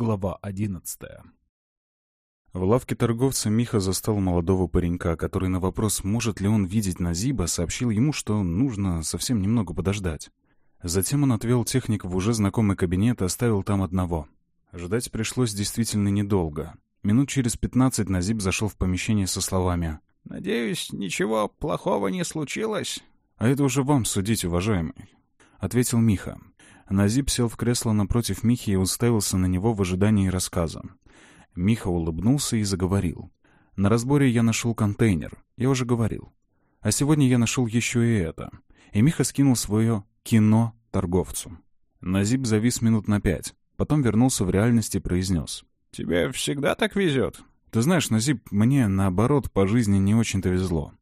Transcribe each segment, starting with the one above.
Глава одиннадцатая. В лавке торговца Миха застал молодого паренька, который на вопрос, может ли он видеть Назиба, сообщил ему, что нужно совсем немного подождать. Затем он отвел техника в уже знакомый кабинет и оставил там одного. Ждать пришлось действительно недолго. Минут через пятнадцать Назиб зашел в помещение со словами «Надеюсь, ничего плохого не случилось?» «А это уже вам судить, уважаемый», — ответил Миха. Назиб сел в кресло напротив Михи и уставился на него в ожидании рассказа. Миха улыбнулся и заговорил. «На разборе я нашел контейнер. Я уже говорил. А сегодня я нашел еще и это». И Миха скинул свое кино торговцу. Назиб завис минут на пять. Потом вернулся в реальность и произнес. «Тебе всегда так везет?» «Ты знаешь, Назиб, мне, наоборот, по жизни не очень-то везло.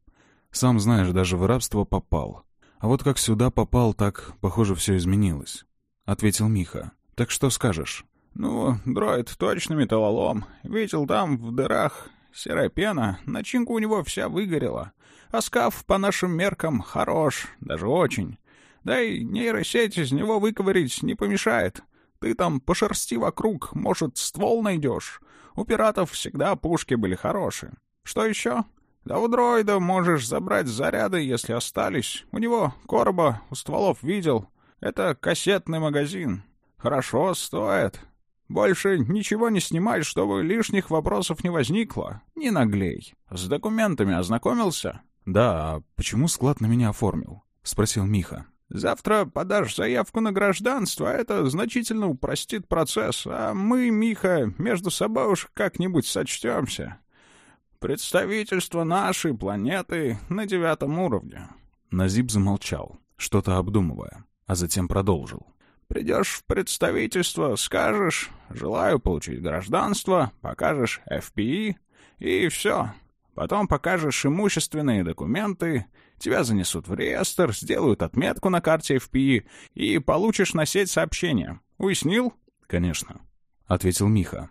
Сам знаешь, даже в рабство попал. А вот как сюда попал, так, похоже, все изменилось ответил Миха. «Так что скажешь?» «Ну, дроид точно металлолом. Видел там, в дырах, серая пена, начинка у него вся выгорела. А скаф, по нашим меркам, хорош, даже очень. Да и нейросеть из него выковырить не помешает. Ты там пошерсти вокруг, может, ствол найдешь. У пиратов всегда пушки были хорошие. Что еще? Да у дроида можешь забрать заряды, если остались. У него короба у стволов видел. Это кассетный магазин. Хорошо стоит. Больше ничего не снимай, чтобы лишних вопросов не возникло. Не наглей. С документами ознакомился? Да, а почему склад на меня оформил? Спросил Миха. Завтра подашь заявку на гражданство, а это значительно упростит процесс, а мы, Миха, между собой уж как-нибудь сочтемся. Представительство нашей планеты на девятом уровне. Назиб замолчал, что-то обдумывая а затем продолжил. «Придешь в представительство, скажешь, желаю получить гражданство, покажешь FPI, и все. Потом покажешь имущественные документы, тебя занесут в реестр, сделают отметку на карте FPI и получишь на сеть сообщение. Уяснил?» «Конечно», — ответил Миха.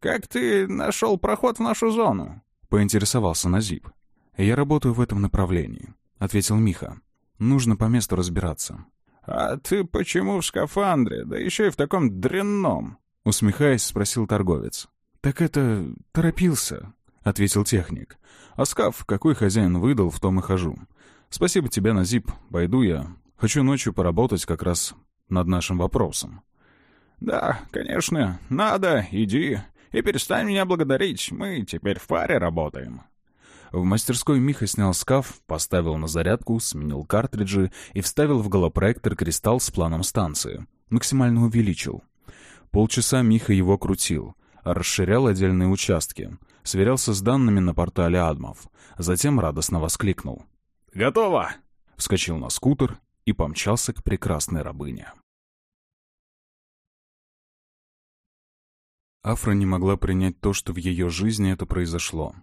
«Как ты нашел проход в нашу зону?» — поинтересовался Назиб. «Я работаю в этом направлении», — ответил Миха. «Нужно по месту разбираться. «А ты почему в скафандре, да еще и в таком дрянном?» Усмехаясь, спросил торговец. «Так это... торопился», — ответил техник. «А скаф, какой хозяин выдал, в том и хожу. Спасибо тебе, Назип, пойду я. Хочу ночью поработать как раз над нашим вопросом». «Да, конечно, надо, иди. И перестань меня благодарить, мы теперь в паре работаем». В мастерской Миха снял скаф, поставил на зарядку, сменил картриджи и вставил в голопроектор кристалл с планом станции. Максимально увеличил. Полчаса Миха его крутил, расширял отдельные участки, сверялся с данными на портале Адмов. Затем радостно воскликнул. «Готово!» Вскочил на скутер и помчался к прекрасной рабыне. Афра не могла принять то, что в ее жизни это произошло.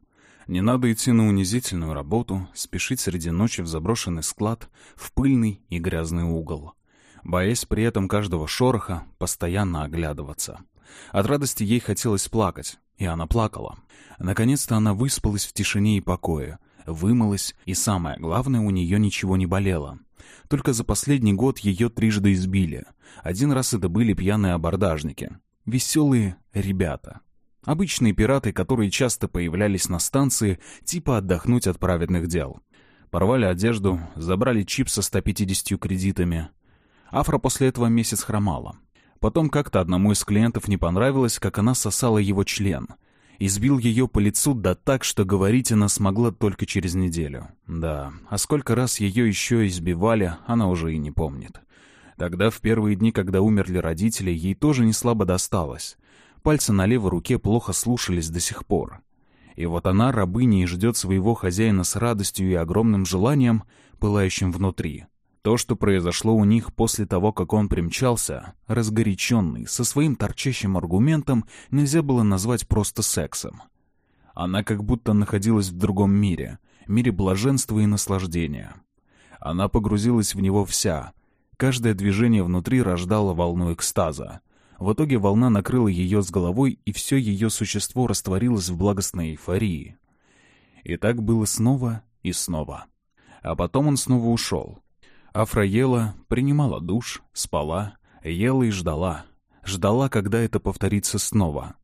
Не надо идти на унизительную работу, спешить среди ночи в заброшенный склад, в пыльный и грязный угол. Боясь при этом каждого шороха, постоянно оглядываться. От радости ей хотелось плакать, и она плакала. Наконец-то она выспалась в тишине и покое, вымылась, и самое главное, у нее ничего не болело. Только за последний год ее трижды избили. Один раз это были пьяные абордажники. Веселые ребята. Обычные пираты, которые часто появлялись на станции, типа отдохнуть от праведных дел. Порвали одежду, забрали чип со 150 кредитами. Афра после этого месяц хромала. Потом как-то одному из клиентов не понравилось, как она сосала его член. Избил ее по лицу да так, что говорить она смогла только через неделю. Да, а сколько раз ее еще избивали, она уже и не помнит. Тогда, в первые дни, когда умерли родители, ей тоже не слабо досталось. Пальцы на левой руке плохо слушались до сих пор. И вот она, рабыня, и ждет своего хозяина с радостью и огромным желанием, пылающим внутри. То, что произошло у них после того, как он примчался, разгоряченный, со своим торчащим аргументом, нельзя было назвать просто сексом. Она как будто находилась в другом мире, мире блаженства и наслаждения. Она погрузилась в него вся. Каждое движение внутри рождало волну экстаза. В итоге волна накрыла ее с головой, и все ее существо растворилось в благостной эйфории. И так было снова и снова. А потом он снова ушел. Афра ела, принимала душ, спала, ела и ждала. Ждала, когда это повторится снова.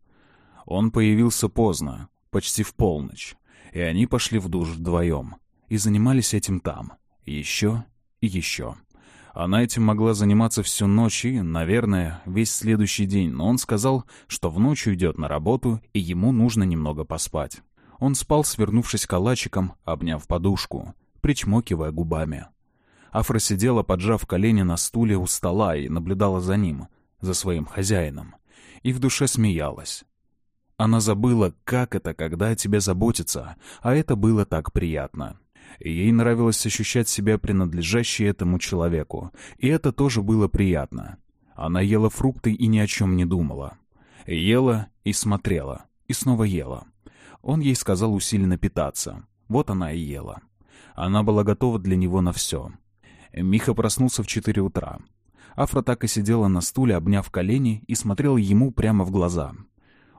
Он появился поздно, почти в полночь, и они пошли в душ вдвоем и занимались этим там. Еще и еще. Она этим могла заниматься всю ночь и, наверное, весь следующий день, но он сказал, что в ночь уйдет на работу, и ему нужно немного поспать. Он спал, свернувшись калачиком, обняв подушку, причмокивая губами. Афра сидела, поджав колени на стуле у стола и наблюдала за ним, за своим хозяином, и в душе смеялась. Она забыла, как это, когда о тебе заботятся, а это было так приятно. Ей нравилось ощущать себя принадлежащей этому человеку, и это тоже было приятно. Она ела фрукты и ни о чем не думала. Ела и смотрела, и снова ела. Он ей сказал усиленно питаться. Вот она и ела. Она была готова для него на все. Миха проснулся в четыре утра. Афра так и сидела на стуле, обняв колени, и смотрела ему прямо в глаза.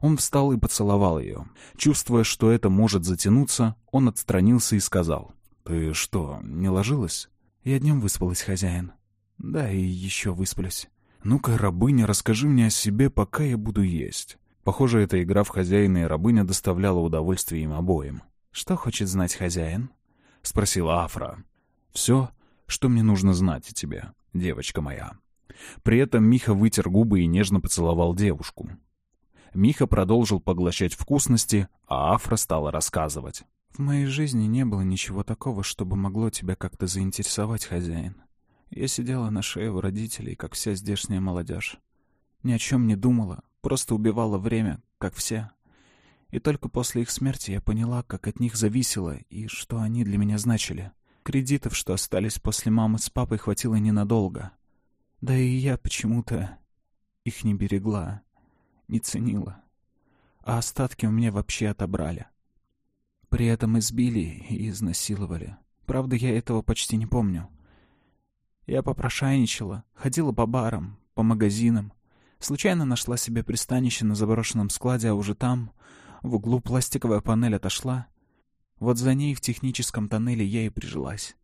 Он встал и поцеловал ее. Чувствуя, что это может затянуться, он отстранился и сказал. «Ты что, не ложилась?» «Я днем выспалась, хозяин». «Да, и еще высплюсь». «Ну-ка, рабыня, расскажи мне о себе, пока я буду есть». Похоже, эта игра в хозяина и рабыня доставляла удовольствие им обоим. «Что хочет знать хозяин?» — спросила Афра. «Все, что мне нужно знать о тебе, девочка моя». При этом Миха вытер губы и нежно поцеловал девушку. Миха продолжил поглощать вкусности, а Афра стала рассказывать. В моей жизни не было ничего такого, чтобы могло тебя как-то заинтересовать, хозяин. Я сидела на шее у родителей, как вся здешняя молодежь. Ни о чем не думала, просто убивала время, как все. И только после их смерти я поняла, как от них зависело и что они для меня значили. Кредитов, что остались после мамы с папой, хватило ненадолго. Да и я почему-то их не берегла, не ценила. А остатки у меня вообще отобрали. При этом избили и изнасиловали. Правда, я этого почти не помню. Я попрошайничала, ходила по барам, по магазинам. Случайно нашла себе пристанище на заброшенном складе, а уже там, в углу, пластиковая панель отошла. Вот за ней в техническом тоннеле я и прижилась.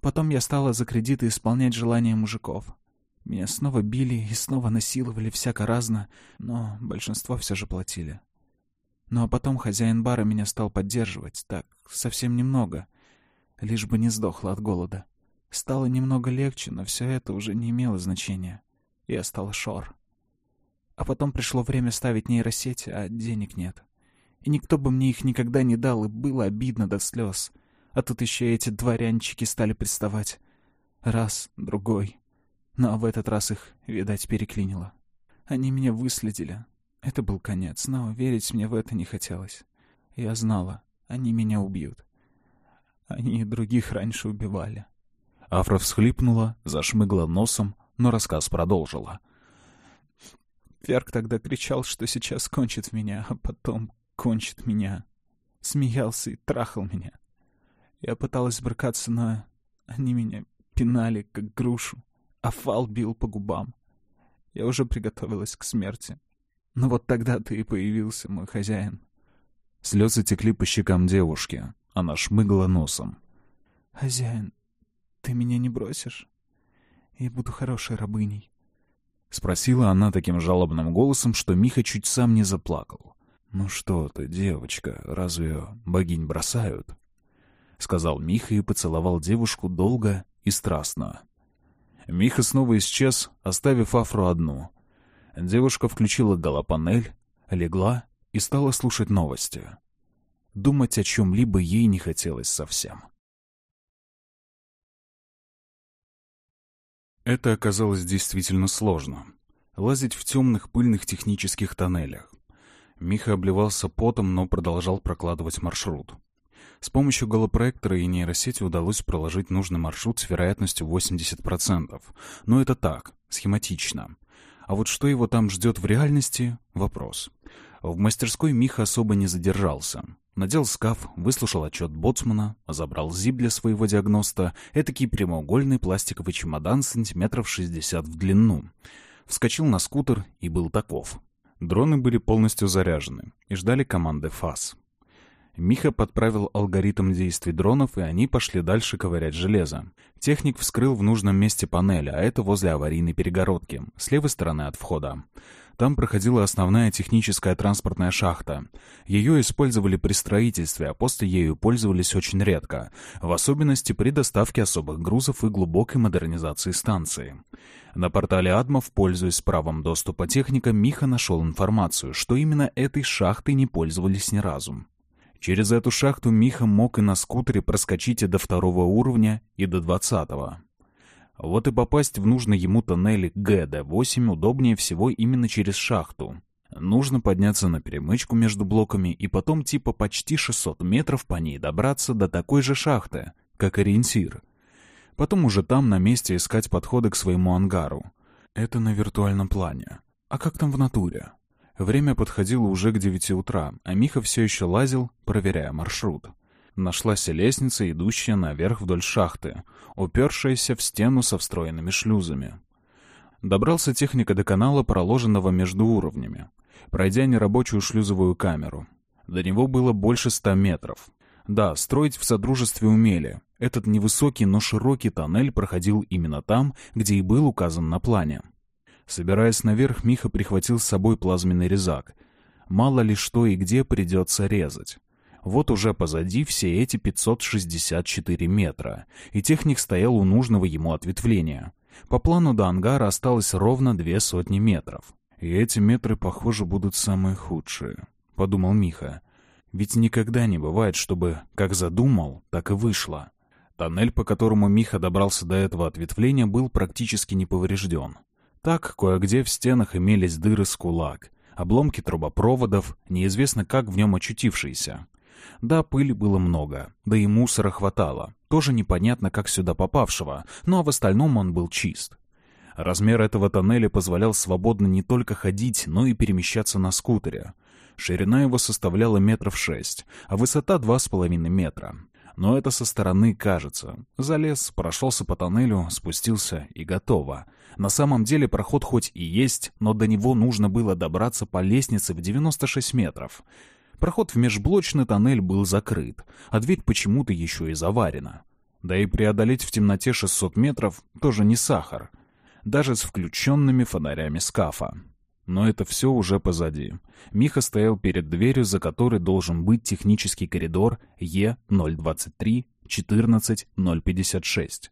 Потом я стала за кредиты исполнять желания мужиков. Меня снова били и снова насиловали всяко разно, но большинство все же платили. Ну а потом хозяин бара меня стал поддерживать, так, совсем немного, лишь бы не сдохла от голода. Стало немного легче, но все это уже не имело значения. Я стала шор. А потом пришло время ставить нейросети, а денег нет. И никто бы мне их никогда не дал, и было обидно до слез. А тут еще эти дворянчики стали приставать. Раз, другой. Но в этот раз их, видать, переклинило. Они меня выследили, это был конец, но верить мне в это не хотелось. Я знала, они меня убьют. Они и других раньше убивали. Афра всхлипнула, зашмыгла носом, но рассказ продолжила. Ферк тогда кричал, что сейчас кончит меня, а потом кончит меня. Смеялся и трахал меня. Я пыталась брыкаться, но они меня пинали, как грушу, а фал бил по губам. Я уже приготовилась к смерти. Но вот тогда ты и появился, мой хозяин. Слезы текли по щекам девушки. Она шмыгала носом. «Хозяин, ты меня не бросишь? Я буду хорошей рабыней». Спросила она таким жалобным голосом, что Миха чуть сам не заплакал. «Ну что ты, девочка, разве богинь бросают?» Сказал Миха и поцеловал девушку долго и страстно. Миха снова исчез, оставив Афру одну. Девушка включила голопанель, легла и стала слушать новости. Думать о чем-либо ей не хотелось совсем. Это оказалось действительно сложно. Лазить в темных пыльных технических тоннелях. Миха обливался потом, но продолжал прокладывать маршрут. С помощью голопроектора и нейросети удалось проложить нужный маршрут с вероятностью 80%. Но это так, схематично. А вот что его там ждет в реальности — вопрос. В мастерской Миха особо не задержался. Надел скаф, выслушал отчет боцмана, забрал зип для своего диагноста, этакий прямоугольный пластиковый чемодан сантиметров 60 в длину. Вскочил на скутер и был таков. Дроны были полностью заряжены и ждали команды ФАС. Миха подправил алгоритм действий дронов, и они пошли дальше ковырять железо. Техник вскрыл в нужном месте панель, а это возле аварийной перегородки, с левой стороны от входа. Там проходила основная техническая транспортная шахта. Ее использовали при строительстве, а после ею пользовались очень редко, в особенности при доставке особых грузов и глубокой модернизации станции. На портале Адмов, пользуясь правом доступа техника, Миха нашел информацию, что именно этой шахтой не пользовались ни разу. Через эту шахту Миха мог и на скутере проскочить и до второго уровня, и до двадцатого. Вот и попасть в нужный ему тоннель ГД-8 удобнее всего именно через шахту. Нужно подняться на перемычку между блоками и потом типа почти 600 метров по ней добраться до такой же шахты, как ориентир. Потом уже там на месте искать подходы к своему ангару. Это на виртуальном плане. А как там в натуре? Время подходило уже к девяти утра, а Миха все еще лазил, проверяя маршрут. Нашлась лестница, идущая наверх вдоль шахты, упершаяся в стену со встроенными шлюзами. Добрался техника до канала, проложенного между уровнями, пройдя нерабочую шлюзовую камеру. До него было больше ста метров. Да, строить в Содружестве умели. Этот невысокий, но широкий тоннель проходил именно там, где и был указан на плане. Собираясь наверх, Миха прихватил с собой плазменный резак. Мало ли что и где придется резать. Вот уже позади все эти 564 метра, и техник стоял у нужного ему ответвления. По плану до ангара осталось ровно две сотни метров. «И эти метры, похоже, будут самые худшие», — подумал Миха. «Ведь никогда не бывает, чтобы как задумал, так и вышло». Тоннель, по которому Миха добрался до этого ответвления, был практически не поврежден. Так, кое-где в стенах имелись дыры с кулак, обломки трубопроводов, неизвестно как в нем очутившиеся. Да, пыли было много, да и мусора хватало, тоже непонятно как сюда попавшего, но в остальном он был чист. Размер этого тоннеля позволял свободно не только ходить, но и перемещаться на скутере. Ширина его составляла метров шесть, а высота два с половиной метра. Но это со стороны кажется. Залез, прошелся по тоннелю, спустился и готово. На самом деле проход хоть и есть, но до него нужно было добраться по лестнице в 96 метров. Проход в межблочный тоннель был закрыт, а дверь почему-то еще и заварена. Да и преодолеть в темноте 600 метров тоже не сахар. Даже с включенными фонарями скафа. Но это все уже позади. Миха стоял перед дверью, за которой должен быть технический коридор Е023-14056.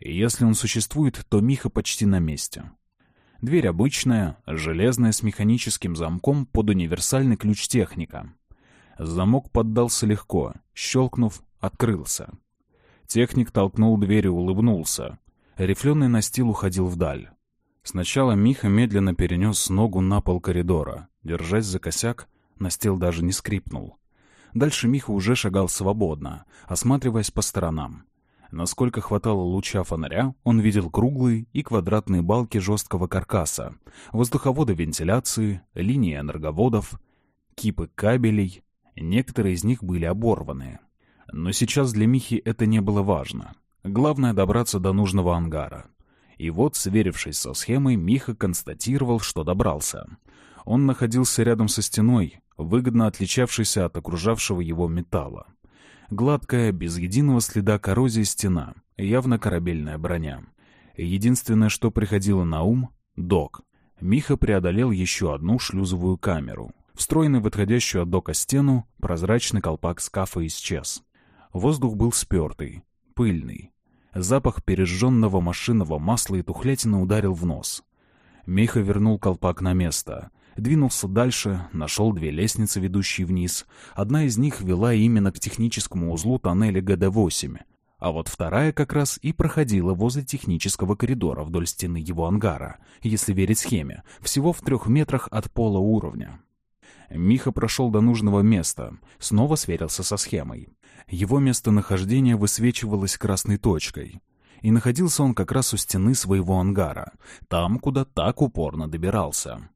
И если он существует, то Миха почти на месте. Дверь обычная, железная с механическим замком под универсальный ключ техника. Замок поддался легко, щелкнув, открылся. Техник толкнул дверь и улыбнулся. Рифленый настил уходил вдаль. Сначала Миха медленно перенес ногу на пол коридора. Держась за косяк, настил даже не скрипнул. Дальше Миха уже шагал свободно, осматриваясь по сторонам. Насколько хватало луча фонаря, он видел круглые и квадратные балки жесткого каркаса, воздуховоды вентиляции, линии энерговодов, кипы кабелей. Некоторые из них были оборваны. Но сейчас для Михи это не было важно. Главное — добраться до нужного ангара. И вот, сверившись со схемой, Миха констатировал, что добрался. Он находился рядом со стеной, выгодно отличавшейся от окружавшего его металла. Гладкая, без единого следа коррозии стена, явно корабельная броня. Единственное, что приходило на ум — док. Миха преодолел еще одну шлюзовую камеру. Встроенный в отходящую от дока стену, прозрачный колпак скафа исчез. Воздух был спертый, пыльный. Запах пережженного машинного масла и тухлятины ударил в нос. Миха вернул колпак на место. Двинулся дальше, нашел две лестницы, ведущие вниз. Одна из них вела именно к техническому узлу тоннеля ГД-8, а вот вторая как раз и проходила возле технического коридора вдоль стены его ангара, если верить схеме, всего в трех метрах от пола уровня. Миха прошел до нужного места, снова сверился со схемой. Его местонахождение высвечивалось красной точкой. И находился он как раз у стены своего ангара, там, куда так упорно добирался.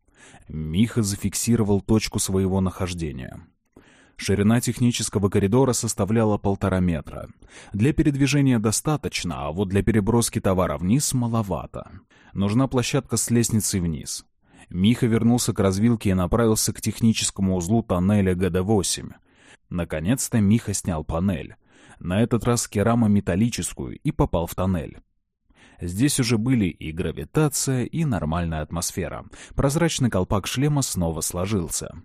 Миха зафиксировал точку своего нахождения. Ширина технического коридора составляла полтора метра. Для передвижения достаточно, а вот для переброски товара вниз маловато. Нужна площадка с лестницей вниз. Миха вернулся к развилке и направился к техническому узлу тоннеля ГД-8. Наконец-то Миха снял панель. На этот раз керамо-металлическую и попал в тоннель. Здесь уже были и гравитация, и нормальная атмосфера. Прозрачный колпак шлема снова сложился.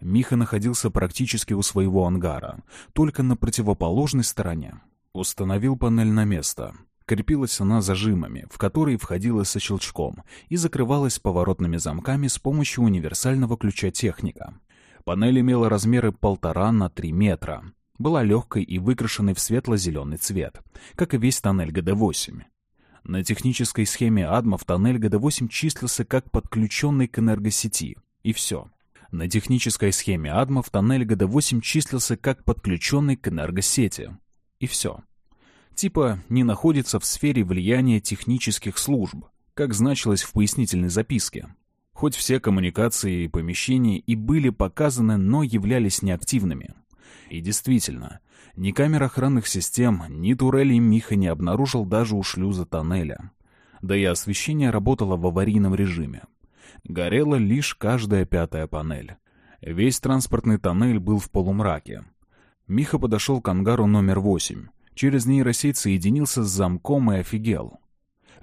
Миха находился практически у своего ангара, только на противоположной стороне. Установил панель на место. Крепилась она зажимами, в которые входила со щелчком, и закрывалась поворотными замками с помощью универсального ключа техника. Панель имела размеры полтора на три метра. Была легкой и выкрашенной в светло-зеленый цвет, как и весь тоннель ГД-8. На технической схеме АДМов тоннель ГД-8 числился как подключенный к энергосети. И все. На технической схеме АДМов тоннель ГД-8 числился как подключенный к энергосети. И все типа не находится в сфере влияния технических служб, как значилось в пояснительной записке. Хоть все коммуникации и помещения и были показаны, но являлись неактивными. И действительно, ни камер охранных систем, ни турелей Миха не обнаружил даже у шлюза тоннеля. Да и освещение работало в аварийном режиме. Горела лишь каждая пятая панель. Весь транспортный тоннель был в полумраке. Миха подошел к ангару номер восемь. Через нейросеть соединился с замком и офигел.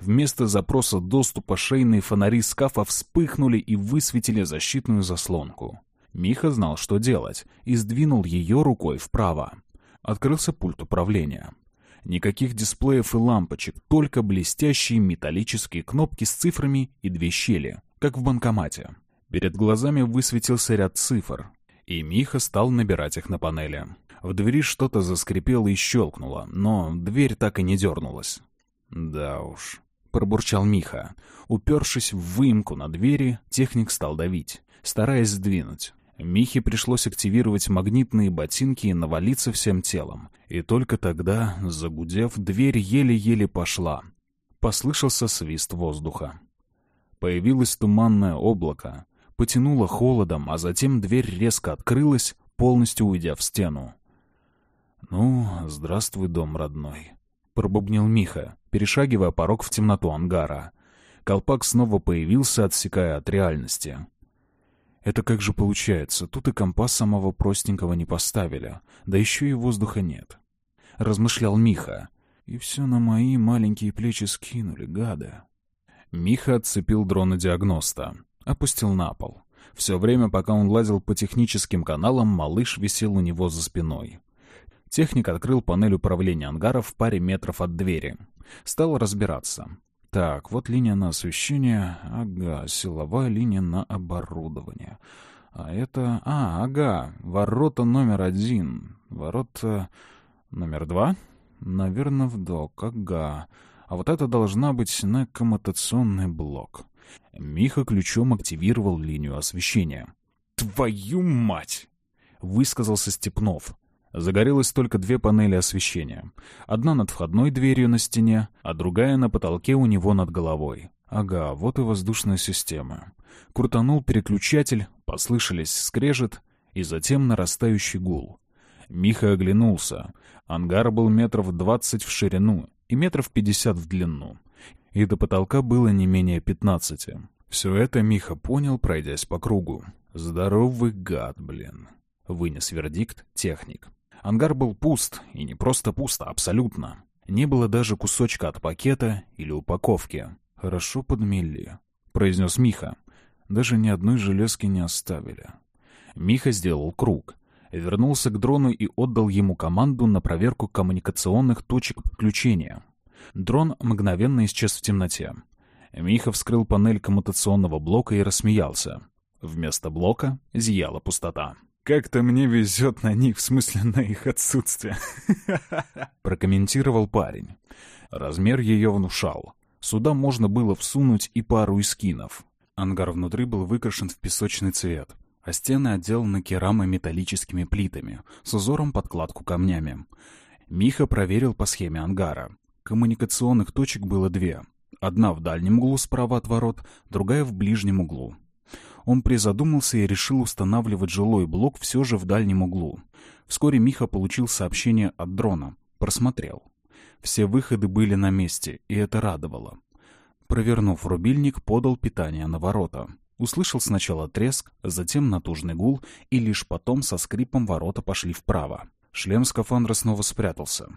Вместо запроса доступа шейные фонари скафа вспыхнули и высветили защитную заслонку. Миха знал, что делать, и сдвинул ее рукой вправо. Открылся пульт управления. Никаких дисплеев и лампочек, только блестящие металлические кнопки с цифрами и две щели, как в банкомате. Перед глазами высветился ряд цифр, и Миха стал набирать их на панели. В двери что-то заскрипело и щелкнуло, но дверь так и не дернулась. «Да уж», — пробурчал Миха. Упершись в выемку на двери, техник стал давить, стараясь сдвинуть. Михе пришлось активировать магнитные ботинки и навалиться всем телом. И только тогда, загудев, дверь еле-еле пошла. Послышался свист воздуха. Появилось туманное облако, потянуло холодом, а затем дверь резко открылась, полностью уйдя в стену. «Ну, здравствуй, дом родной», — пробубнил Миха, перешагивая порог в темноту ангара. Колпак снова появился, отсекая от реальности. «Это как же получается? Тут и компас самого простенького не поставили, да еще и воздуха нет», — размышлял Миха. «И все на мои маленькие плечи скинули, гады». Миха отцепил дрона диагноста, опустил на пол. Все время, пока он лазил по техническим каналам, малыш висел у него за спиной. Техник открыл панель управления ангара в паре метров от двери. Стал разбираться. Так, вот линия на освещение. Ага, силовая линия на оборудование. А это... А, ага, ворота номер один. Ворота номер два? Наверное, в док. Ага. А вот это должна быть на коммутационный блок. Миха ключом активировал линию освещения. «Твою мать!» — высказался Степнов. Загорелось только две панели освещения. Одна над входной дверью на стене, а другая на потолке у него над головой. Ага, вот и воздушная система. Крутанул переключатель, послышались скрежет и затем нарастающий гул. Миха оглянулся. Ангар был метров двадцать в ширину и метров пятьдесят в длину. И до потолка было не менее пятнадцати. Все это Миха понял, пройдясь по кругу. «Здоровый гад, блин», — вынес вердикт техник. Ангар был пуст, и не просто пусто, абсолютно. Не было даже кусочка от пакета или упаковки. «Хорошо подмели», — произнес Миха. «Даже ни одной железки не оставили». Миха сделал круг, вернулся к дрону и отдал ему команду на проверку коммуникационных точек подключения. Дрон мгновенно исчез в темноте. Миха вскрыл панель коммутационного блока и рассмеялся. Вместо блока зияла пустота. Как-то мне везет на них, в смысле на их отсутствие. Прокомментировал парень. Размер ее внушал. Сюда можно было всунуть и пару эскинов. Ангар внутри был выкрашен в песочный цвет, а стены отделаны керамометаллическими плитами с узором подкладку камнями. Миха проверил по схеме ангара. Коммуникационных точек было две. Одна в дальнем углу справа от ворот, другая в ближнем углу. Он призадумался и решил устанавливать жилой блок все же в дальнем углу. Вскоре Миха получил сообщение от дрона. Просмотрел. Все выходы были на месте, и это радовало. Провернув рубильник, подал питание на ворота. Услышал сначала треск, затем натужный гул, и лишь потом со скрипом ворота пошли вправо. Шлем скафандра снова спрятался.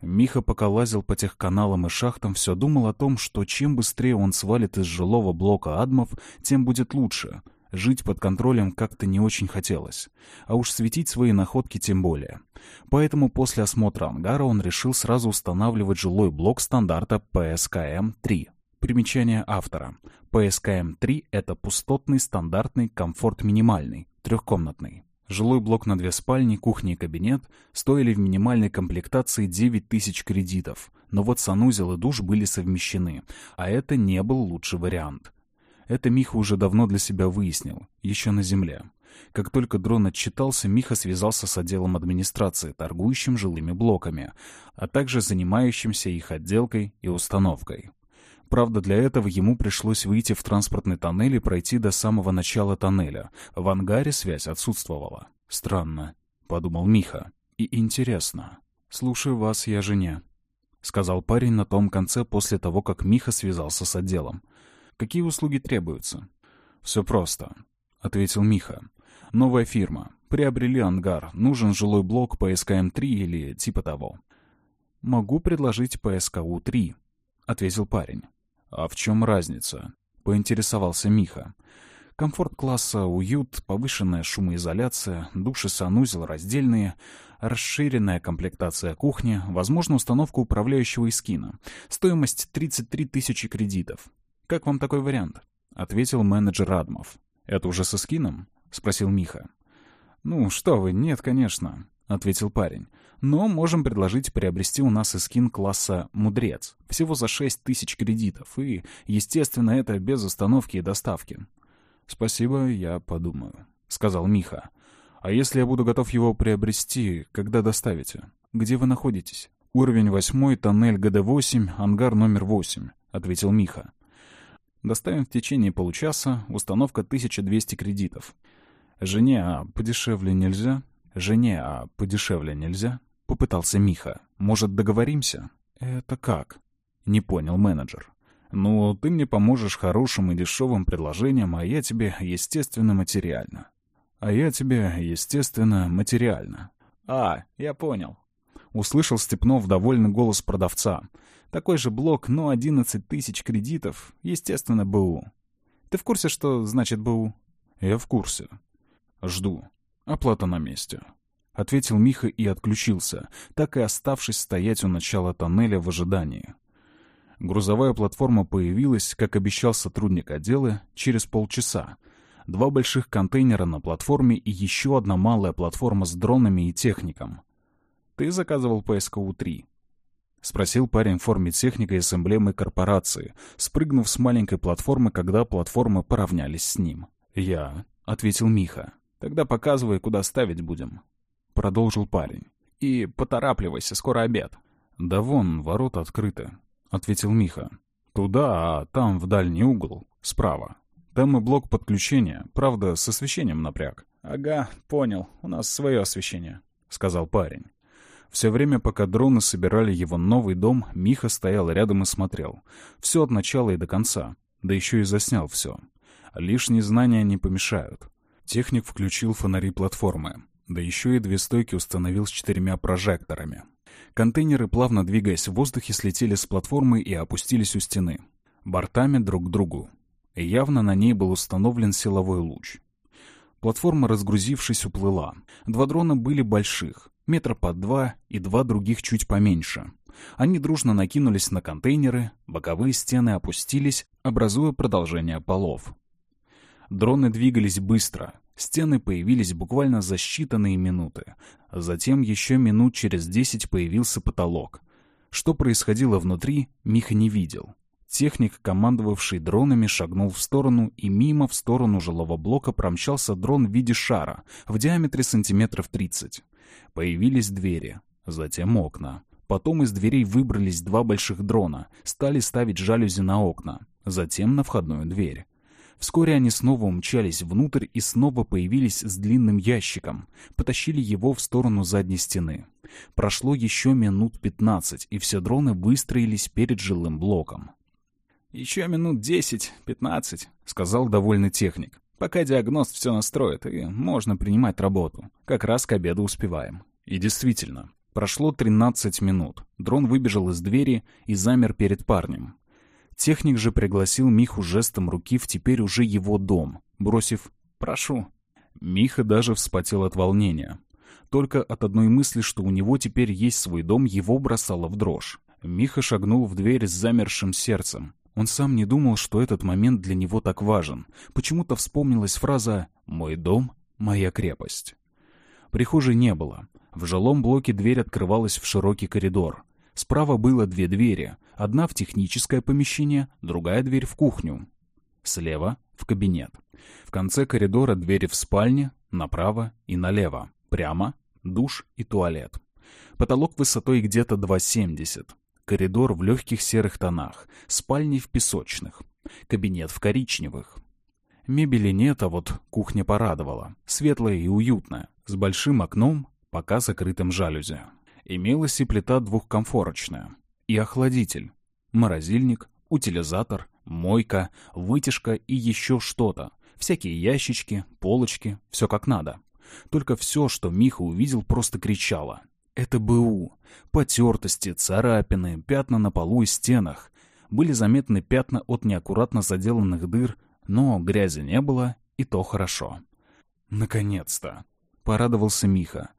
Миха пока лазил по тех каналам и шахтам, все думал о том, что чем быстрее он свалит из жилого блока адмов, тем будет лучше. Жить под контролем как-то не очень хотелось. А уж светить свои находки тем более. Поэтому после осмотра ангара он решил сразу устанавливать жилой блок стандарта PSKM-3. Примечание автора. PSKM-3 — это пустотный, стандартный, комфорт минимальный, трехкомнатный. Жилой блок на две спальни, кухня и кабинет стоили в минимальной комплектации 9 тысяч кредитов, но вот санузел и душ были совмещены, а это не был лучший вариант. Это Миха уже давно для себя выяснил, еще на земле. Как только дрон отчитался, Миха связался с отделом администрации, торгующим жилыми блоками, а также занимающимся их отделкой и установкой. Правда, для этого ему пришлось выйти в транспортный тоннель и пройти до самого начала тоннеля. В ангаре связь отсутствовала. «Странно», — подумал Миха. «И интересно. Слушаю вас, я жене», — сказал парень на том конце после того, как Миха связался с отделом. «Какие услуги требуются?» «Все просто», — ответил Миха. «Новая фирма. Приобрели ангар. Нужен жилой блок по СКМ-3 или типа того». «Могу предложить по СКУ-3», — ответил парень. «А в чем разница?» — поинтересовался Миха. Комфорт класса, уют, повышенная шумоизоляция, душ и санузел раздельные, расширенная комплектация кухни, возможно, установка управляющего эскина. Стоимость 33 тысячи кредитов. «Как вам такой вариант?» — ответил менеджер Адмов. «Это уже со скином?» — спросил Миха. «Ну, что вы, нет, конечно», — ответил парень. «Но можем предложить приобрести у нас и скин класса «Мудрец». Всего за 6 тысяч кредитов. И, естественно, это без установки и доставки». «Спасибо, я подумаю», — сказал Миха. «А если я буду готов его приобрести, когда доставите? Где вы находитесь?» «Уровень восьмой, тоннель ГД-8, ангар номер 8», — ответил Миха. «Доставим в течение получаса, установка 1200 кредитов». «Жене, а подешевле нельзя?» «Жене, а подешевле нельзя?» — попытался Миха. «Может, договоримся?» «Это как?» — не понял менеджер. «Ну, ты мне поможешь хорошим и дешевым предложением, а я тебе, естественно, материально». «А я тебе, естественно, материально». «А, я понял». Услышал Степнов довольный голос продавца. «Такой же блок, но 11 тысяч кредитов, естественно, БУ». «Ты в курсе, что значит БУ?» «Я в курсе». «Жду». «Оплата на месте», — ответил Миха и отключился, так и оставшись стоять у начала тоннеля в ожидании. Грузовая платформа появилась, как обещал сотрудник отдела, через полчаса. Два больших контейнера на платформе и еще одна малая платформа с дронами и техником. «Ты заказывал ПСКУ-3?» — спросил парень в форме техника и с эмблемой корпорации, спрыгнув с маленькой платформы, когда платформы поравнялись с ним. «Я», — ответил Миха. «Тогда показывай, куда ставить будем», — продолжил парень. «И поторапливайся, скоро обед». «Да вон, ворота открыты», — ответил Миха. «Туда, а там в дальний угол, справа. Там и блок подключения, правда, с освещением напряг». «Ага, понял, у нас свое освещение», — сказал парень. Все время, пока дроны собирали его новый дом, Миха стоял рядом и смотрел. Все от начала и до конца. Да еще и заснял все. Лишние знания не помешают. Техник включил фонари платформы, да еще и две стойки установил с четырьмя прожекторами. Контейнеры, плавно двигаясь в воздухе, слетели с платформы и опустились у стены. Бортами друг к другу. И явно на ней был установлен силовой луч. Платформа, разгрузившись, уплыла. Два дрона были больших, метра по два, и два других чуть поменьше. Они дружно накинулись на контейнеры, боковые стены опустились, образуя продолжение полов. Дроны двигались быстро. Стены появились буквально за считанные минуты. Затем еще минут через десять появился потолок. Что происходило внутри, Миха не видел. Техник, командовавший дронами, шагнул в сторону, и мимо в сторону жилого блока промчался дрон в виде шара, в диаметре сантиметров 30. Появились двери, затем окна. Потом из дверей выбрались два больших дрона, стали ставить жалюзи на окна, затем на входную дверь. Вскоре они снова умчались внутрь и снова появились с длинным ящиком, потащили его в сторону задней стены. Прошло еще минут пятнадцать, и все дроны выстроились перед жилым блоком. «Еще минут десять-пятнадцать», — сказал довольный техник. «Пока диагност все настроит, и можно принимать работу. Как раз к обеду успеваем». И действительно, прошло 13 минут. Дрон выбежал из двери и замер перед парнем. Техник же пригласил Миху жестом руки в теперь уже его дом, бросив «прошу». Миха даже вспотел от волнения. Только от одной мысли, что у него теперь есть свой дом, его бросало в дрожь. Миха шагнул в дверь с замершим сердцем. Он сам не думал, что этот момент для него так важен. Почему-то вспомнилась фраза «Мой дом — моя крепость». Прихожей не было. В жилом блоке дверь открывалась в широкий коридор. Справа было две двери. Одна в техническое помещение, другая дверь в кухню. Слева — в кабинет. В конце коридора двери в спальне, направо и налево. Прямо — душ и туалет. Потолок высотой где-то 2,70. Коридор в легких серых тонах, спальни в песочных, кабинет в коричневых. Мебели нет, а вот кухня порадовала. Светлая и уютная, с большим окном, пока закрытым жалюзи. Имелась и плита двухкомфорочная, и охладитель, морозильник, утилизатор, мойка, вытяжка и еще что-то. Всякие ящички, полочки, все как надо. Только все, что Миха увидел, просто кричало — это БУ. Потертости, царапины, пятна на полу и стенах. Были заметны пятна от неаккуратно заделанных дыр, но грязи не было, и то хорошо. Наконец-то! Порадовался Миха.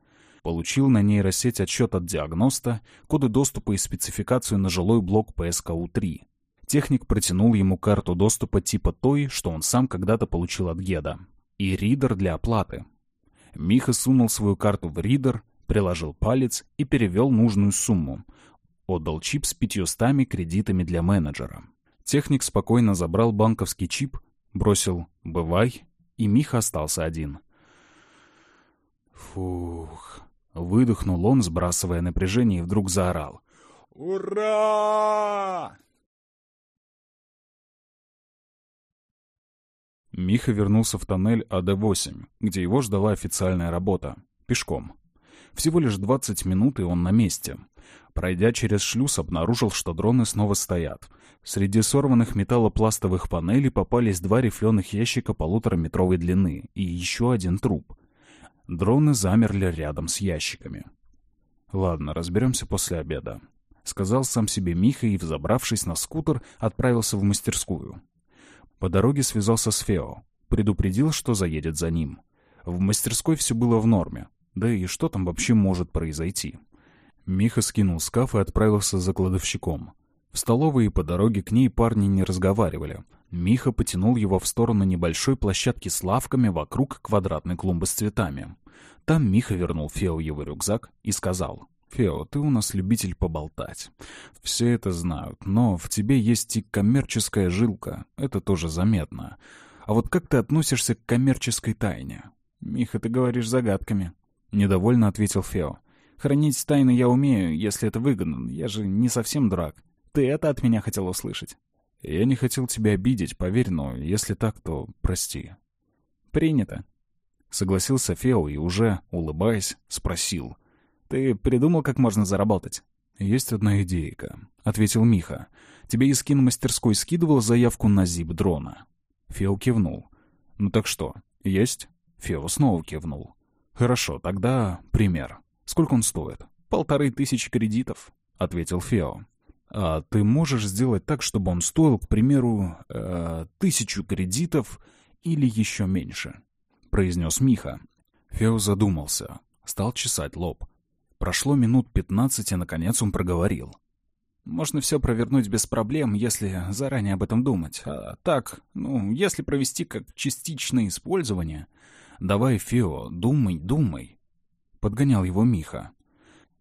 Получил на нейросеть отчет от диагноста, коды доступа и спецификацию на жилой блок ПСКУ-3. Техник протянул ему карту доступа типа той, что он сам когда-то получил от Геда. И ридер для оплаты. Миха сунул свою карту в ридер, приложил палец и перевел нужную сумму. Отдал чип с пятьюстами кредитами для менеджера. Техник спокойно забрал банковский чип, бросил «бывай», и Миха остался один. Фух. Выдохнул он, сбрасывая напряжение, и вдруг заорал. «Ура!» Миха вернулся в тоннель АД-8, где его ждала официальная работа. Пешком. Всего лишь 20 минут, и он на месте. Пройдя через шлюз, обнаружил, что дроны снова стоят. Среди сорванных металлопластовых панелей попались два рифленых ящика полутораметровой длины и еще один труп. Дроны замерли рядом с ящиками. «Ладно, разберемся после обеда», — сказал сам себе Миха и, взобравшись на скутер, отправился в мастерскую. По дороге связался с Фео, предупредил, что заедет за ним. В мастерской все было в норме. Да и что там вообще может произойти? Миха скинул скаф и отправился за кладовщиком. В столовой и по дороге к ней парни не разговаривали. Миха потянул его в сторону небольшой площадки с лавками вокруг квадратной клумбы с цветами. Там Миха вернул Фео его рюкзак и сказал, «Фео, ты у нас любитель поболтать. Все это знают, но в тебе есть и коммерческая жилка, это тоже заметно. А вот как ты относишься к коммерческой тайне?» «Миха, ты говоришь загадками», Недовольно ответил Фео. «Хранить тайны я умею, если это выгодно. Я же не совсем дурак. Ты это от меня хотел услышать». «Я не хотел тебя обидеть, поверь, но если так, то прости». «Принято», — согласился Фео и уже, улыбаясь, спросил. «Ты придумал, как можно заработать?» «Есть одна идейка», — ответил Миха. «Тебе Искин мастерской скидывал заявку на зип-дрона?» Фео кивнул. «Ну так что, есть?» Фео снова кивнул. «Хорошо, тогда пример. Сколько он стоит?» «Полторы тысячи кредитов», — ответил Фео. «А ты можешь сделать так, чтобы он стоил, к примеру, э, тысячу кредитов или еще меньше?» — произнес Миха. Фео задумался, стал чесать лоб. Прошло минут пятнадцать, и, наконец, он проговорил. «Можно все провернуть без проблем, если заранее об этом думать. А так, ну, если провести как частичное использование, «Давай, Фео, думай, думай», — подгонял его Миха.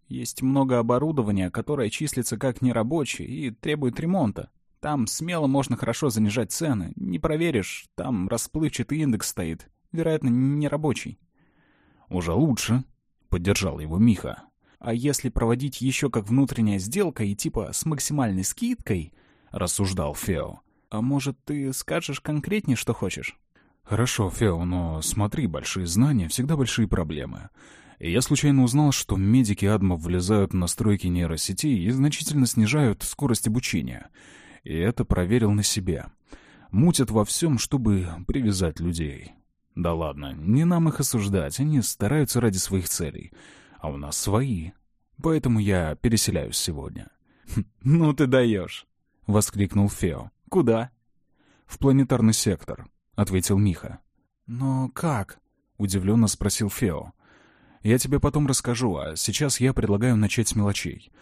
«Есть много оборудования, которое числится как нерабочее и требует ремонта. Там смело можно хорошо занижать цены. Не проверишь, там расплывчатый индекс стоит. Вероятно, нерабочий». «Уже лучше», — поддержал его Миха. «А если проводить еще как внутренняя сделка и типа с максимальной скидкой?» — рассуждал Фео. «А может, ты скажешь конкретнее, что хочешь?» «Хорошо, Фео, но смотри, большие знания — всегда большие проблемы. И я случайно узнал, что медики Адмов влезают в настройки нейросетей и значительно снижают скорость обучения. И это проверил на себе. Мутят во всем, чтобы привязать людей. Да ладно, не нам их осуждать, они стараются ради своих целей. А у нас свои. Поэтому я переселяюсь сегодня. «Ну ты даешь!» — воскликнул Фео. «Куда?» «В планетарный сектор», — ответил Миха. «Но как?» — удивленно спросил Фео. «Я тебе потом расскажу, а сейчас я предлагаю начать с мелочей.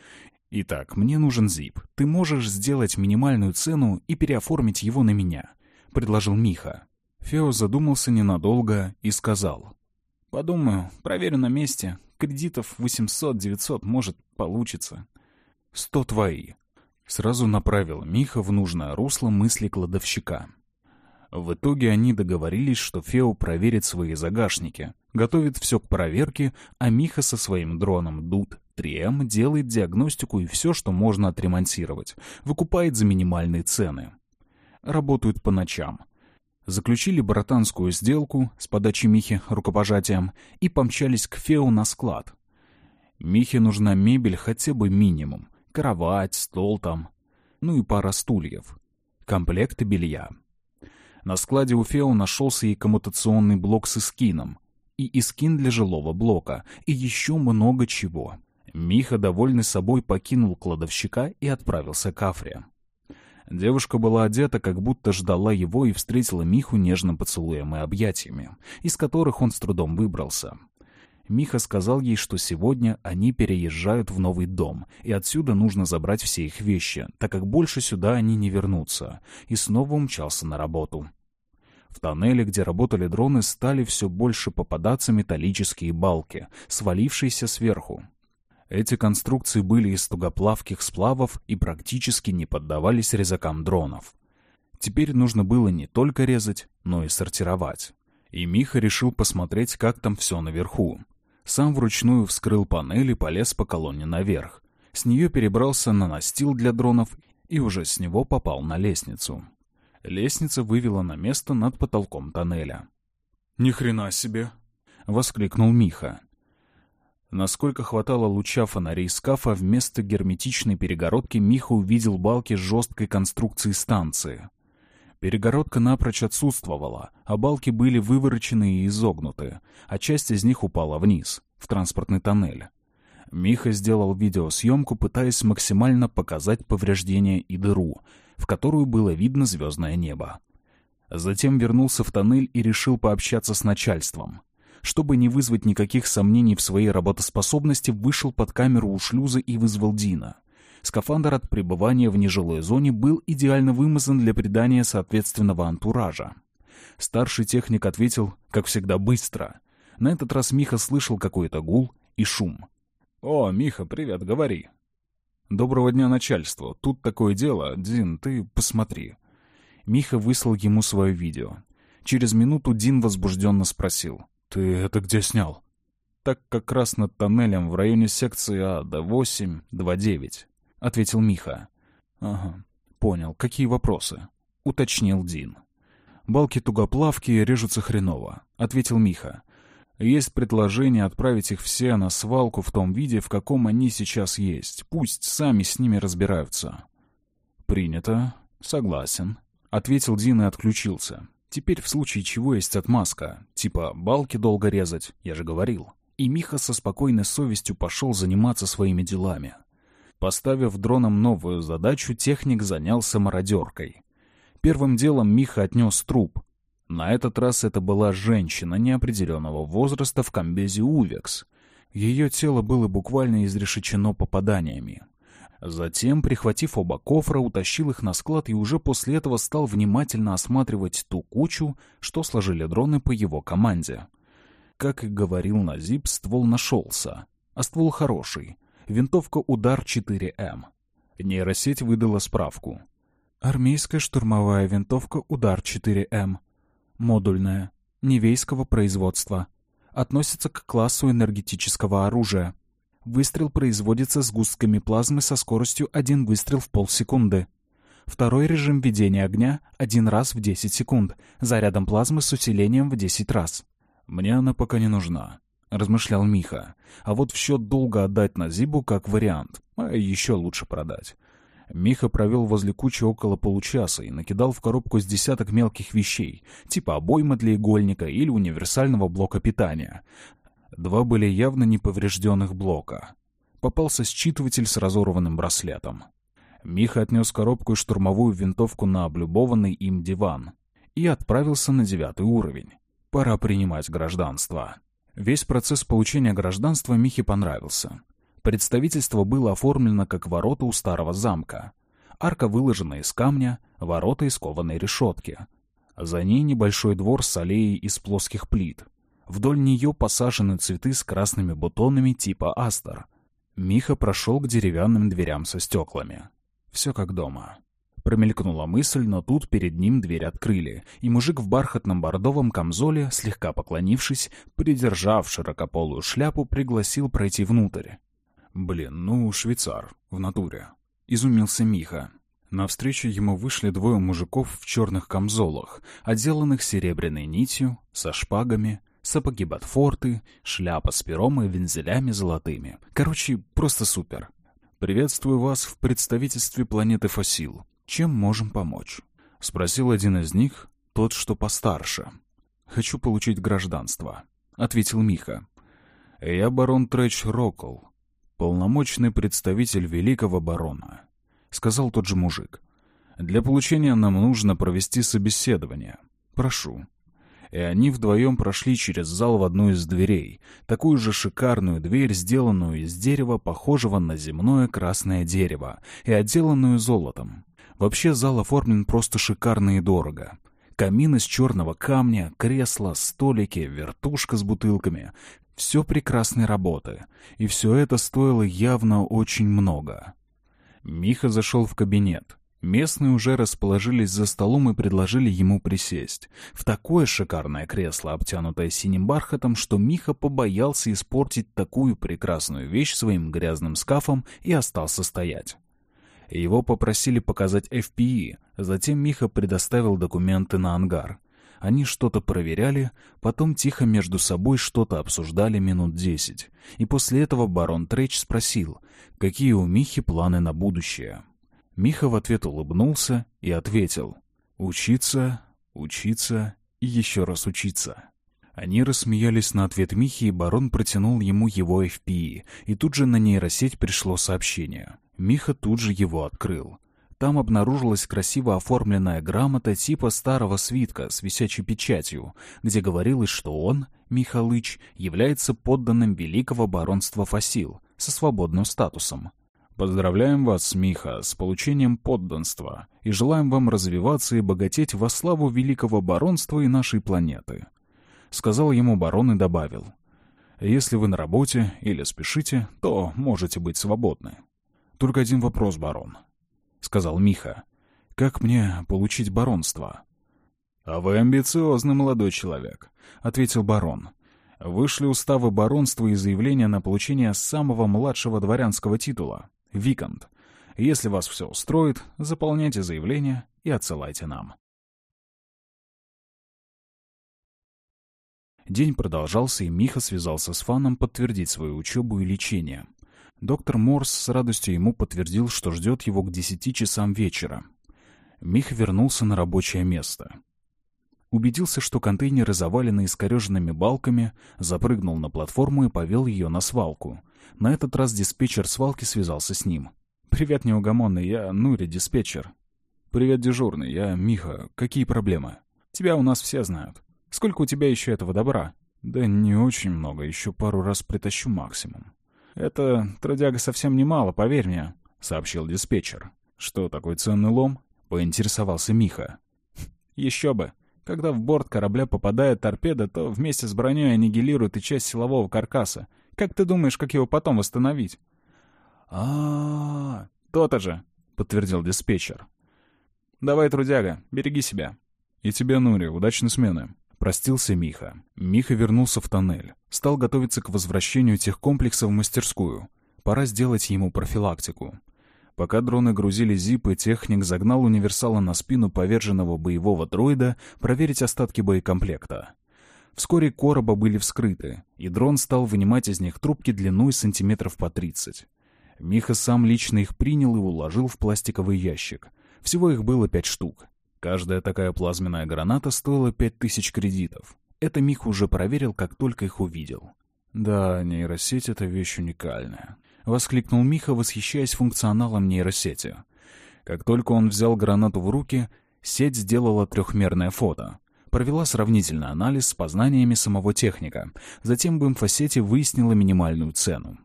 Итак, мне нужен зип. Ты можешь сделать минимальную цену и переоформить его на меня», — предложил Миха. Фео задумался ненадолго и сказал. «Подумаю, проверю на месте. Кредитов 800-900, может, получится». «Сто твои». Сразу направил Миха в нужное русло мысли кладовщика. В итоге они договорились, что Фео проверит свои загашники, готовит все к проверке, а Миха со своим дроном Дут 3М делает диагностику и все, что можно отремонтировать, выкупает за минимальные цены. Работают по ночам. Заключили братанскую сделку с подачи Михи рукопожатием и помчались к Фео на склад. Михе нужна мебель хотя бы минимум. Кровать, стол там, ну и пара стульев. Комплекты белья. На складе у Фео нашелся и коммутационный блок с эскином, и эскин для жилого блока, и еще много чего. Миха, довольный собой, покинул кладовщика и отправился к Афре. Девушка была одета, как будто ждала его и встретила Миху нежным поцелуем и объятиями, из которых он с трудом выбрался. Миха сказал ей, что сегодня они переезжают в новый дом, и отсюда нужно забрать все их вещи, так как больше сюда они не вернутся, и снова умчался на работу. В тоннеле, где работали дроны, стали все больше попадаться металлические балки, свалившиеся сверху. Эти конструкции были из тугоплавких сплавов и практически не поддавались резакам дронов. Теперь нужно было не только резать, но и сортировать. И Миха решил посмотреть, как там все наверху. Сам вручную вскрыл панель и полез по колонне наверх. С нее перебрался на настил для дронов и уже с него попал на лестницу. Лестница вывела на место над потолком тоннеля. «Ни хрена себе!» — воскликнул Миха. Насколько хватало луча фонарей скафа, вместо герметичной перегородки Миха увидел балки жесткой конструкции станции — Перегородка напрочь отсутствовала, а балки были выворочены и изогнуты, а часть из них упала вниз, в транспортный тоннель. Миха сделал видеосъемку, пытаясь максимально показать повреждения и дыру, в которую было видно звездное небо. Затем вернулся в тоннель и решил пообщаться с начальством. Чтобы не вызвать никаких сомнений в своей работоспособности, вышел под камеру у шлюза и вызвал Дина. Скафандр от пребывания в нежилой зоне был идеально вымазан для придания соответственного антуража. Старший техник ответил, как всегда, быстро. На этот раз Миха слышал какой-то гул и шум. «О, Миха, привет, говори». «Доброго дня, начальству. Тут такое дело. Дин, ты посмотри». Миха выслал ему свое видео. Через минуту Дин возбужденно спросил. «Ты это где снял?» «Так как раз над тоннелем в районе секции А, до 8, 2.9 ответил Миха. «Ага, понял. Какие вопросы?» — уточнил Дин. «Балки тугоплавки режутся хреново», — ответил Миха. «Есть предложение отправить их все на свалку в том виде, в каком они сейчас есть. Пусть сами с ними разбираются». «Принято. Согласен», — ответил Дин и отключился. «Теперь в случае чего есть отмазка. Типа балки долго резать, я же говорил». И Миха со спокойной совестью пошел заниматься своими делами. Поставив дроном новую задачу, техник занялся мародеркой. Первым делом Миха отнес труп. На этот раз это была женщина неопределенного возраста в комбезе Увекс. Ее тело было буквально изрешечено попаданиями. Затем, прихватив оба кофра, утащил их на склад и уже после этого стал внимательно осматривать ту кучу, что сложили дроны по его команде. Как и говорил Назип, ствол нашелся. А ствол хороший. Винтовка «Удар 4М». Нейросеть выдала справку. Армейская штурмовая винтовка «Удар 4М». Модульная. Невейского производства. Относится к классу энергетического оружия. Выстрел производится с густками плазмы со скоростью один выстрел в полсекунды. Второй режим ведения огня — один раз в 10 секунд, зарядом плазмы с усилением в 10 раз. Мне она пока не нужна размышлял Миха. А вот в счет долго отдать на Зибу как вариант, а еще лучше продать. Миха провел возле кучи около получаса и накидал в коробку с десяток мелких вещей, типа обойма для игольника или универсального блока питания. Два были явно неповрежденных блока. Попался считыватель с разорванным браслетом. Миха отнес коробку и штурмовую винтовку на облюбованный им диван и отправился на девятый уровень. Пора принимать гражданство. Весь процесс получения гражданства Михе понравился. Представительство было оформлено как ворота у старого замка. Арка выложена из камня, ворота из кованой решетки. За ней небольшой двор с аллеей из плоских плит. Вдоль нее посажены цветы с красными бутонами типа астер. Миха прошел к деревянным дверям со стеклами. Все как дома. Промелькнула мысль, но тут перед ним дверь открыли, и мужик в бархатном бордовом камзоле, слегка поклонившись, придержав широкополую шляпу, пригласил пройти внутрь. «Блин, ну, швейцар, в натуре», — изумился Миха. Навстречу ему вышли двое мужиков в черных камзолах, отделанных серебряной нитью, со шпагами, сапоги ботфорты, шляпа с пером и вензелями золотыми. Короче, просто супер. «Приветствую вас в представительстве планеты Фасил. Чем можем помочь?» — спросил один из них, тот, что постарше. «Хочу получить гражданство», — ответил Миха. «Я барон Трэч Рокл, полномочный представитель великого барона», — сказал тот же мужик. «Для получения нам нужно провести собеседование. Прошу». И они вдвоем прошли через зал в одну из дверей, такую же шикарную дверь, сделанную из дерева, похожего на земное красное дерево, и отделанную золотом. Вообще зал оформлен просто шикарно и дорого. Камин из черного камня, кресла, столики, вертушка с бутылками. Все прекрасной работы. И все это стоило явно очень много. Миха зашел в кабинет. Местные уже расположились за столом и предложили ему присесть. В такое шикарное кресло, обтянутое синим бархатом, что Миха побоялся испортить такую прекрасную вещь своим грязным скафом и остался стоять. Его попросили показать FPE, затем Миха предоставил документы на ангар. Они что-то проверяли, потом тихо между собой что-то обсуждали минут десять. И после этого барон Трейч спросил, какие у Михи планы на будущее. Миха в ответ улыбнулся и ответил «Учиться, учиться и еще раз учиться». Они рассмеялись на ответ Михи, и барон протянул ему его FPE, и тут же на нейросеть пришло сообщение. Миха тут же его открыл. Там обнаружилась красиво оформленная грамота типа старого свитка с висячей печатью, где говорилось, что он, Михалыч, является подданным великого баронства Фасил со свободным статусом. Поздравляем вас, Миха, с получением подданства и желаем вам развиваться и богатеть во славу великого баронства и нашей планеты. Сказал ему барон и добавил. Если вы на работе или спешите, то можете быть свободны. «Только один вопрос, барон», — сказал Миха. «Как мне получить баронство?» «А вы амбициозный молодой человек», — ответил барон. «Вышли уставы баронства и заявления на получение самого младшего дворянского титула — Викант. Если вас все устроит, заполняйте заявление и отсылайте нам». День продолжался, и Миха связался с Фаном подтвердить свою учебу и лечение. Доктор Морс с радостью ему подтвердил, что ждет его к десяти часам вечера. Мих вернулся на рабочее место. Убедился, что контейнеры завалены искореженными балками, запрыгнул на платформу и повел ее на свалку. На этот раз диспетчер свалки связался с ним. «Привет, неугомонный, я Нури, диспетчер». «Привет, дежурный, я Миха. Какие проблемы?» «Тебя у нас все знают. Сколько у тебя еще этого добра?» «Да не очень много, еще пару раз притащу максимум». «Это трудяга совсем немало, поверь мне», — сообщил диспетчер. «Что, такой ценный лом?» — поинтересовался Миха. «Еще бы. Когда в борт корабля попадает торпеда, то вместе с броней аннигилирует и часть силового каркаса. Как ты думаешь, как его потом восстановить?» а То-то же», — подтвердил диспетчер. «Давай, трудяга, береги себя». «И тебе, Нури, удачной смены», Простился Миха. Миха вернулся в тоннель. Стал готовиться к возвращению тех комплексов в мастерскую. Пора сделать ему профилактику. Пока дроны грузили зипы, техник загнал универсала на спину поверженного боевого дроида проверить остатки боекомплекта. Вскоре короба были вскрыты, и дрон стал вынимать из них трубки длиной сантиметров по 30. Миха сам лично их принял и уложил в пластиковый ящик. Всего их было пять штук. Каждая такая плазменная граната стоила пять тысяч кредитов. Это Миха уже проверил, как только их увидел. «Да, нейросеть — это вещь уникальная», — воскликнул Миха, восхищаясь функционалом нейросети. Как только он взял гранату в руки, сеть сделала трехмерное фото. Провела сравнительный анализ с познаниями самого техника. Затем в инфосети выяснила минимальную цену.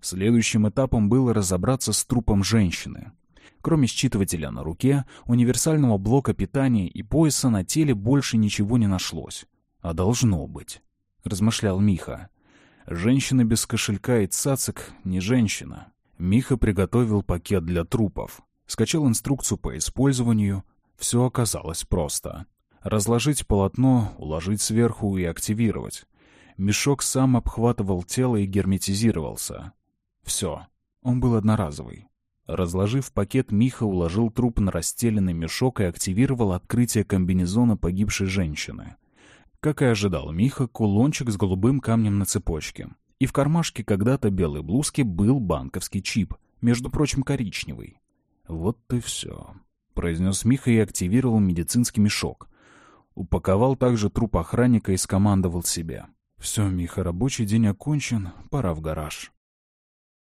Следующим этапом было разобраться с трупом женщины. Кроме считывателя на руке, универсального блока питания и пояса на теле больше ничего не нашлось. А должно быть, размышлял Миха. Женщина без кошелька и цацик не женщина. Миха приготовил пакет для трупов. Скачал инструкцию по использованию. Все оказалось просто. Разложить полотно, уложить сверху и активировать. Мешок сам обхватывал тело и герметизировался. Все. Он был одноразовый. Разложив пакет, Миха уложил труп на расстеленный мешок и активировал открытие комбинезона погибшей женщины. Как и ожидал Миха, кулончик с голубым камнем на цепочке. И в кармашке когда-то белой блузки был банковский чип, между прочим, коричневый. «Вот и все», — произнес Миха и активировал медицинский мешок. Упаковал также труп охранника и скомандовал себе. «Все, Миха, рабочий день окончен, пора в гараж».